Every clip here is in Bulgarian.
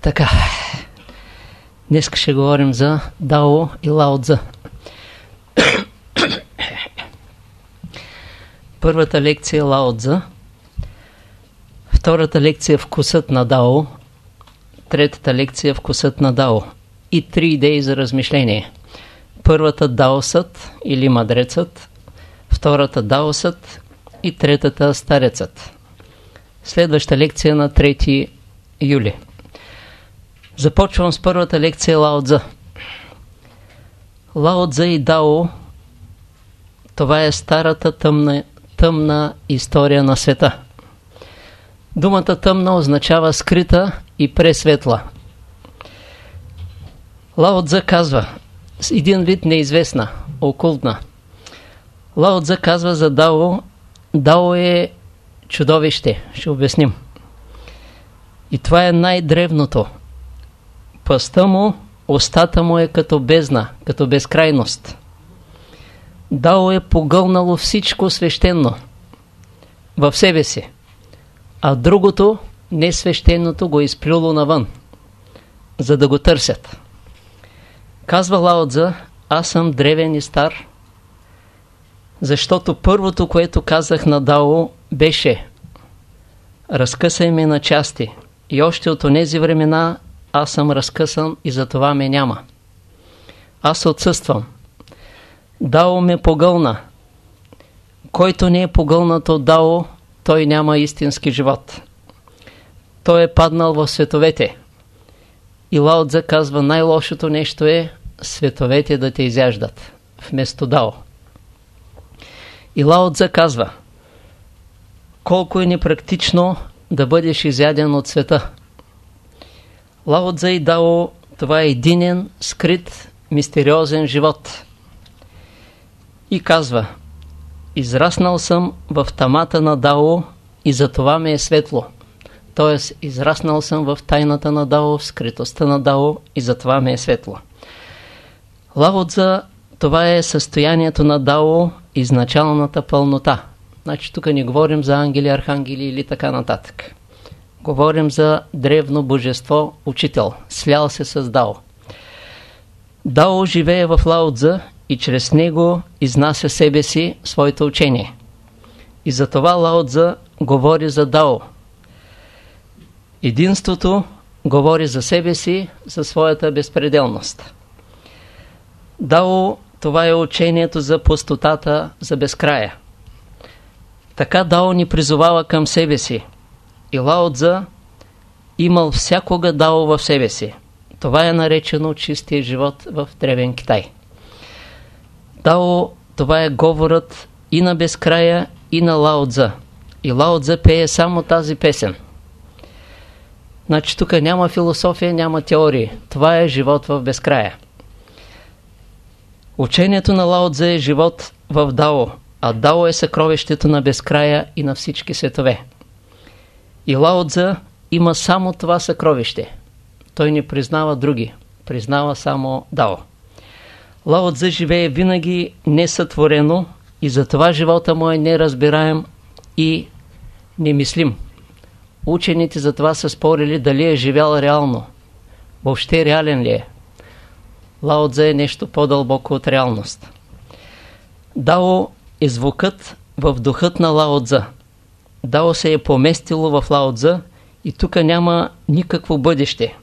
Така. Днес ще говорим за Дао и Лао. Първата лекция е Лао. Втората лекция е Вкусът на Дао. Третата лекция е Вкусът на Дао. И три идеи за размишление. Първата Даосът или Мадрецът, втората Даосът и третата Старецът. Следваща лекция на 3 юли. Започвам с първата лекция Лао Цзъ. И Дао това е старата тъмна, тъмна история на света. Думата тъмна означава скрита и пресветла. Лао Цзъ казва един вид неизвестна, окултна. Лао казва за Дао Дао е чудовище, ще обясним. И това е най-древното. Пъста му, устата му е като бездна, като безкрайност. Дао е погълнало всичко свещено в себе си, а другото, несвещеното, го е изплюло навън, за да го търсят. Казва Лаотза, аз съм древен и стар, защото първото, което казах на Дао, беше разкъсай ме на части. И още от тези времена аз съм разкъсан и за това ме няма. Аз отсъствам. Дао ме погълна. Който не е погълнат от Дао, той няма истински живот. Той е паднал в световете. И Лаотза казва, най-лошото нещо е световете да те изяждат, вместо Дао. И Лаотза казва, колко е непрактично да бъдеш изяден от света. Лао Цзэ и Дао това е единен, скрит, мистериозен живот. И казва, израснал съм в тамата на Дао и за това ми е светло. Тоест, израснал съм в тайната на Дао, в скритостта на Дао и за това ми е светло. Лао Цзэ, това е състоянието на Дао, изначалната пълнота. Значи тук не говорим за ангели, архангели или така нататък. Говорим за древно божество, учител, слял се с Дао. Дао живее в Лаотза и чрез него изнася себе си своето учение. И затова Лаотза говори за Дао. Единството говори за себе си, за своята безпределност. Дао това е учението за пустотата, за безкрая. Така Дао ни призовава към себе си. И Лао имал всякога Дао в себе си. Това е наречено чистия живот в Древен Китай. Дао, това е говорът и на безкрая, и на Лао. И Лао пее само тази песен. Значи тук няма философия, няма теории. Това е живот в безкрая. Учението на Лао е живот в Дао, а Дао е съкровището на безкрая и на всички светове. И Лао Цзъ има само това съкровище. Той не признава други, признава само Дао. Лао Цзъ живее винаги несътворено и затова живота му е неразбираем и немислим. Учените за това са спорили дали е живял реално. Въобще реален ли е? Лао Цзъ е нещо по-дълбоко от реалност. Дао е звукът в духът на Лао Цзъ. Дао се е поместило в Лао Цзъ и тук няма никакво бъдеще.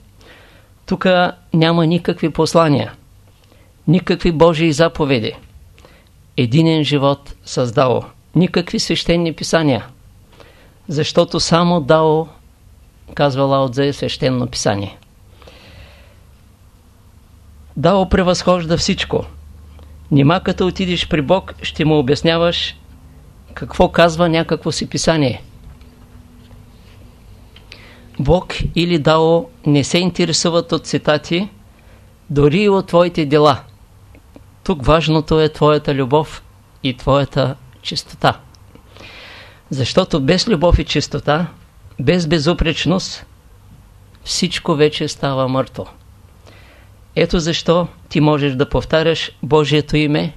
Тук няма никакви послания, никакви Божии заповеди. Единен живот с. Никакви свещени писания. Защото само Дао, казва Лао Цзъ, е свещено писание. Дао превъзхожда всичко. Нима като отидеш при Бог, ще му обясняваш какво казва някакво си писание. Бог или Дао не се интересуват от цитати, дори и от твоите дела. Тук важното е твоята любов и твоята чистота. Защото без любов и чистота, без безупречност, всичко вече става мъртво. Ето защо ти можеш да повтаряш Божието име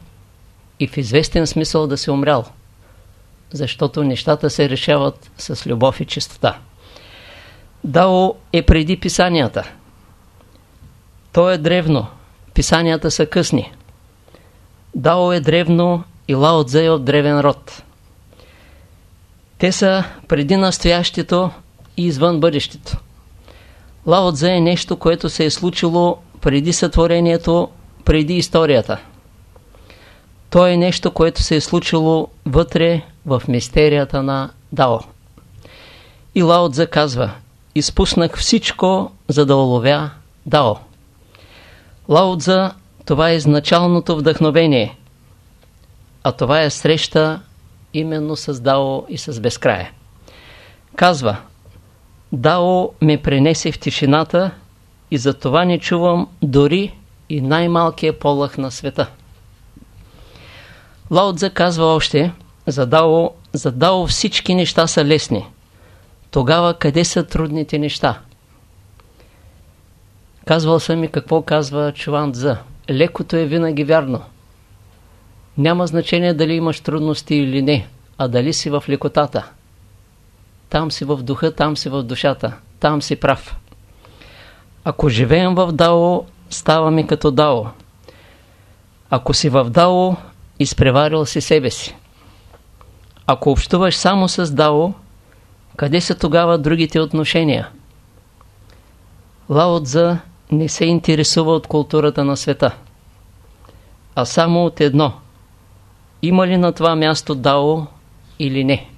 и в известен смисъл да си умрял. Защото нещата се решават с любов и чистота. Дао е преди писанията. То е древно, писанията са късни. Дао е древно и Лао Цзэ е от древен род. Те са преди настоящето и извън бъдещето. Лао Цзэ е нещо, което се е случило преди сътворението, преди историята. То е нещо, което се е случило вътре в мистерията на Дао. И Лао Цзэ казва, изпуснах всичко, за да уловя Дао. Лао Цзэ, това е изначалното вдъхновение, а това е среща именно с Дао и с безкрая. Казва, Дао ме пренесе в тишината и за това не чувам дори и най-малкия полъх на света. Лао Цзэ казва още, за Дао, за Дао всички неща са лесни. Тогава къде са трудните неща? Казвал съм и какво казва Чуван Цзэ. Лекото е винаги вярно. Няма значение дали имаш трудности или не, а дали си в лекотата. Там си в духа, там си в душата. Там си прав. Ако живеем в Дао, ставаме като Дао. Ако си в Дао, изпреварил си себе си. Ако общуваш само с Дао, къде са тогава другите отношения? Лао Цзъ не се интересува от културата на света, а само от едно. Има ли на това място Дао или не?